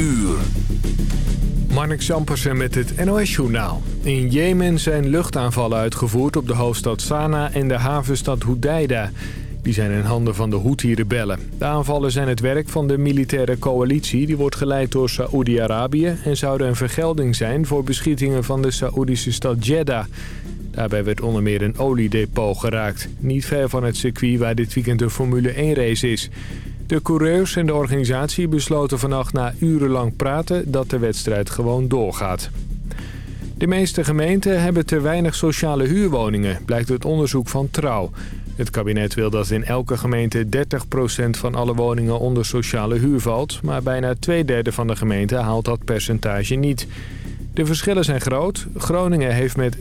uur. Marnik Sampersen met het NOS-journaal. In Jemen zijn luchtaanvallen uitgevoerd op de hoofdstad Sanaa en de havenstad Hodeida. Die zijn in handen van de Houthi-rebellen. De aanvallen zijn het werk van de militaire coalitie... die wordt geleid door Saoedi-Arabië... en zouden een vergelding zijn voor beschietingen van de Saoedische stad Jeddah. Daarbij werd onder meer een oliedepot geraakt. Niet ver van het circuit waar dit weekend de Formule 1-race is... De coureurs en de organisatie besloten vannacht na urenlang praten dat de wedstrijd gewoon doorgaat. De meeste gemeenten hebben te weinig sociale huurwoningen, blijkt uit onderzoek van Trouw. Het kabinet wil dat in elke gemeente 30% van alle woningen onder sociale huur valt... maar bijna twee derde van de gemeenten haalt dat percentage niet. De verschillen zijn groot. Groningen heeft met 57%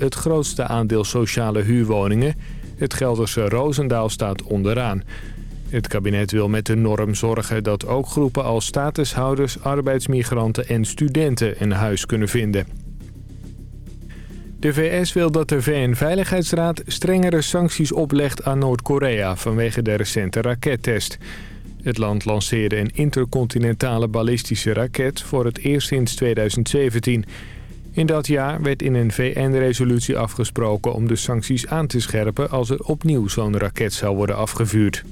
het grootste aandeel sociale huurwoningen. Het Gelderse Roosendaal staat onderaan. Het kabinet wil met de norm zorgen dat ook groepen als statushouders, arbeidsmigranten en studenten een huis kunnen vinden. De VS wil dat de VN-veiligheidsraad strengere sancties oplegt aan Noord-Korea vanwege de recente rakettest. Het land lanceerde een intercontinentale ballistische raket voor het eerst sinds 2017. In dat jaar werd in een VN-resolutie afgesproken om de sancties aan te scherpen als er opnieuw zo'n raket zou worden afgevuurd.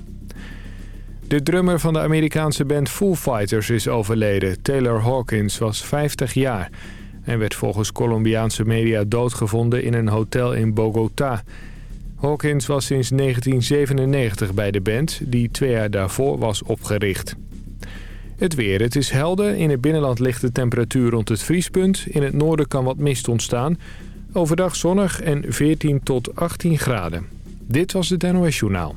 De drummer van de Amerikaanse band Foo Fighters is overleden. Taylor Hawkins was 50 jaar. en werd volgens Colombiaanse media doodgevonden in een hotel in Bogota. Hawkins was sinds 1997 bij de band, die twee jaar daarvoor was opgericht. Het weer. Het is helder. In het binnenland ligt de temperatuur rond het vriespunt. In het noorden kan wat mist ontstaan. Overdag zonnig en 14 tot 18 graden. Dit was het NOS Journaal.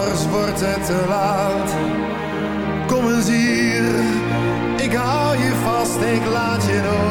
te laat. Kom eens hier, ik hou je vast, ik laat je nooit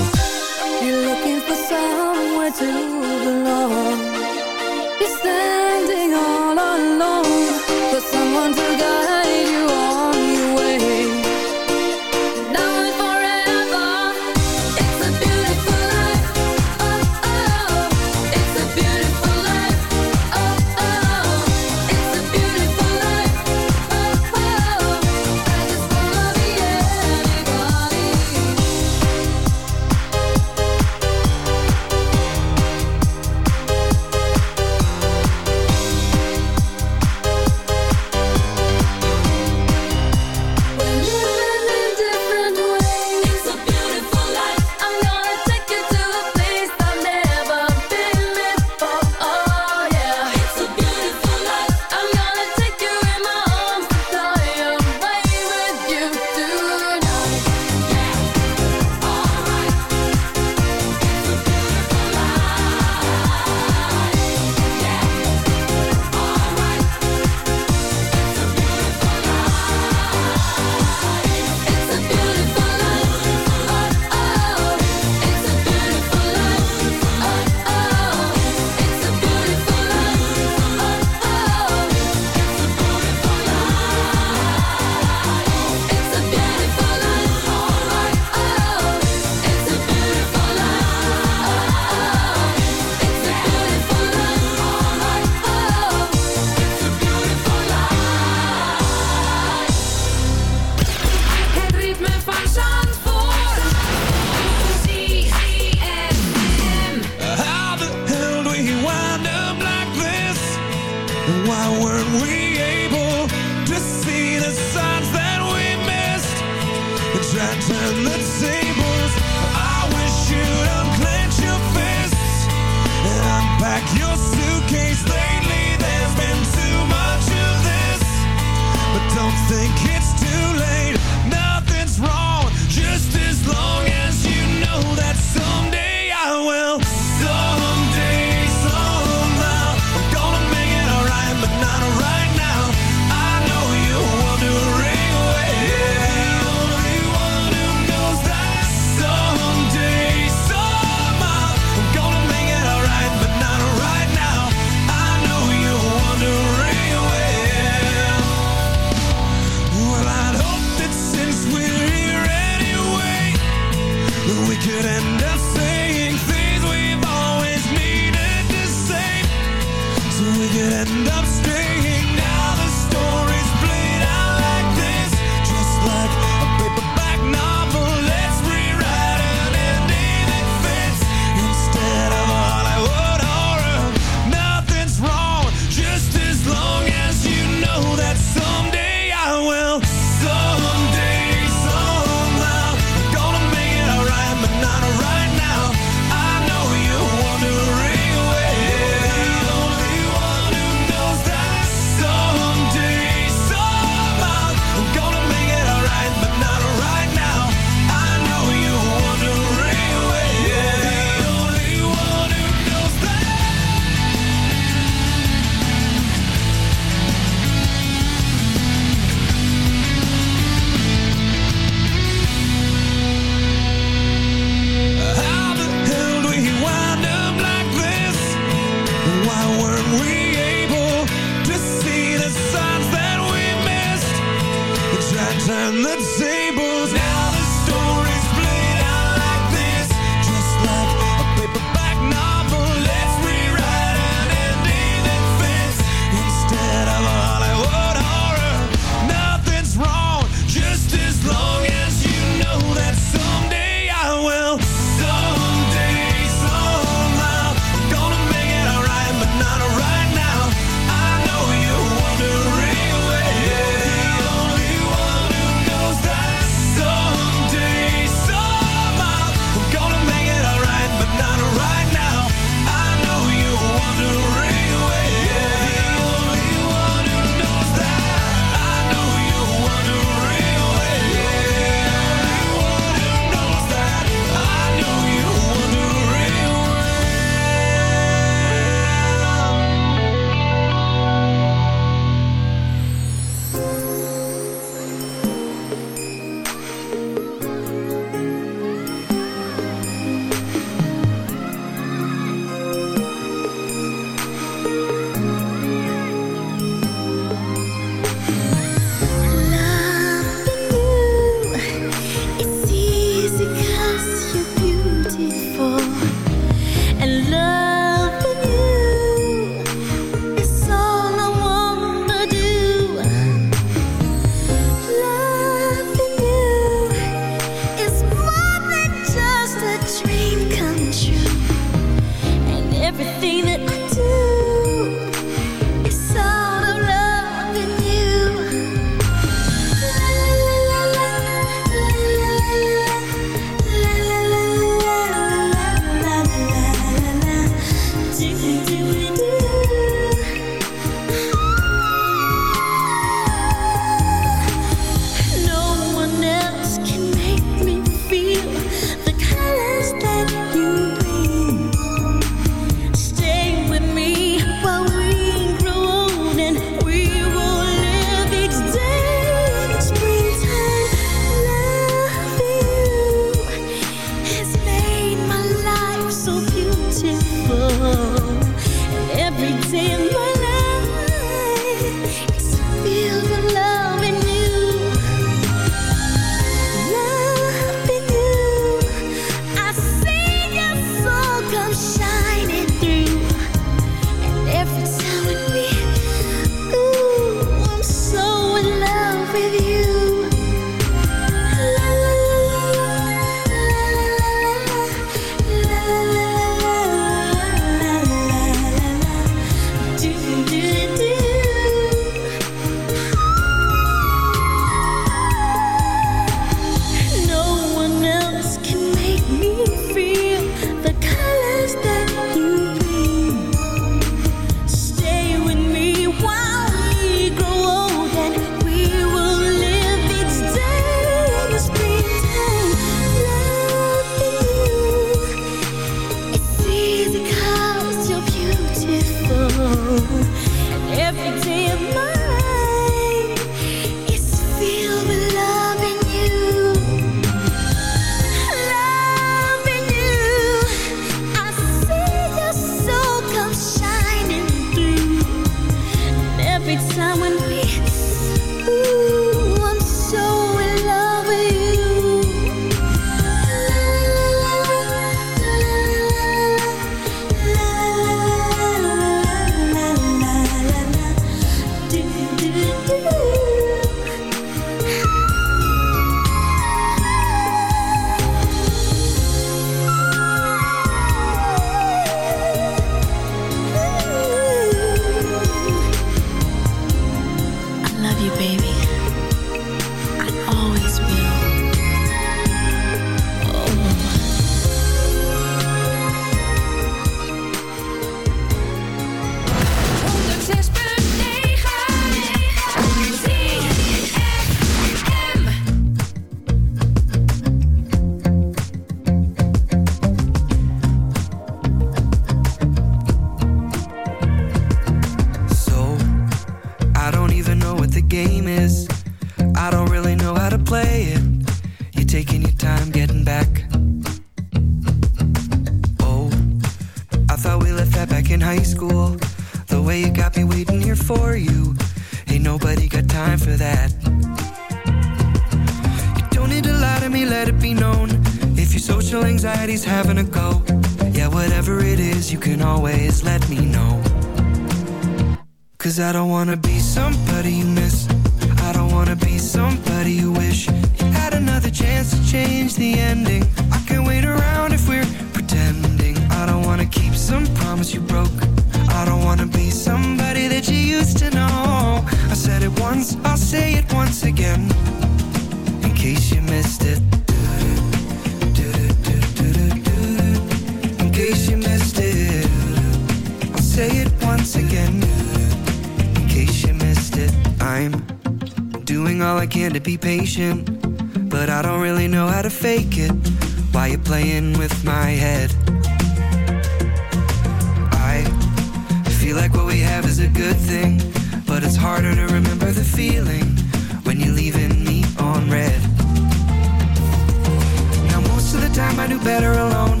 I do better alone.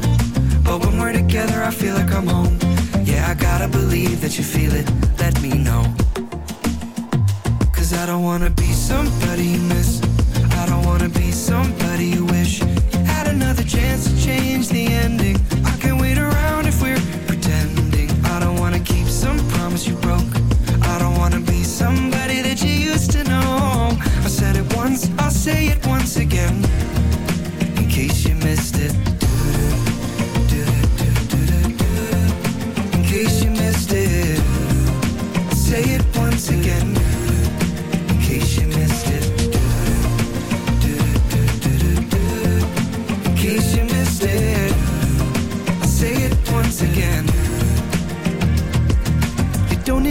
But when we're together, I feel like I'm home. Yeah, I gotta believe that you feel it. Let me know. Cause I don't wanna be somebody you miss. I don't wanna be somebody you wish. You had another chance to change the ending. I can wait around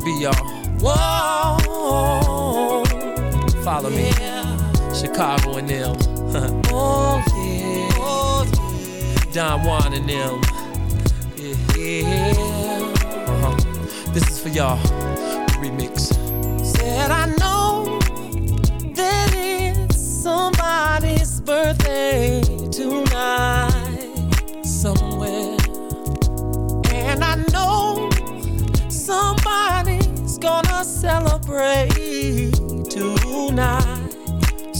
Piper y'all. Whoa, follow me. Chicago and them. oh, yeah. oh, yeah. Don Juan and them. Yeah, yeah. Uh-huh. This is for y'all. Remix. Said I know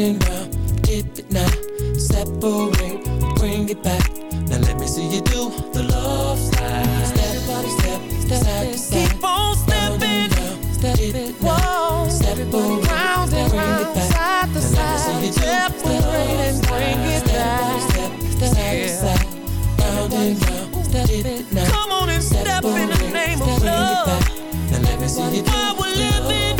and round, dip it now. Separate, bring it back. Now let me see you do the love slide. Step, step, step, side to side. Keep on stepping. Stepping, whoa. Separate, round and round, it side to side. let me see you do Separate and bring it back. Step, step, side to side, round and round, dip it now. Come on and step in the name of love. Now let me see you do While we're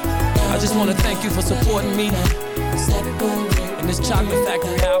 just want to thank you for supporting me in this Chocolate Factory album.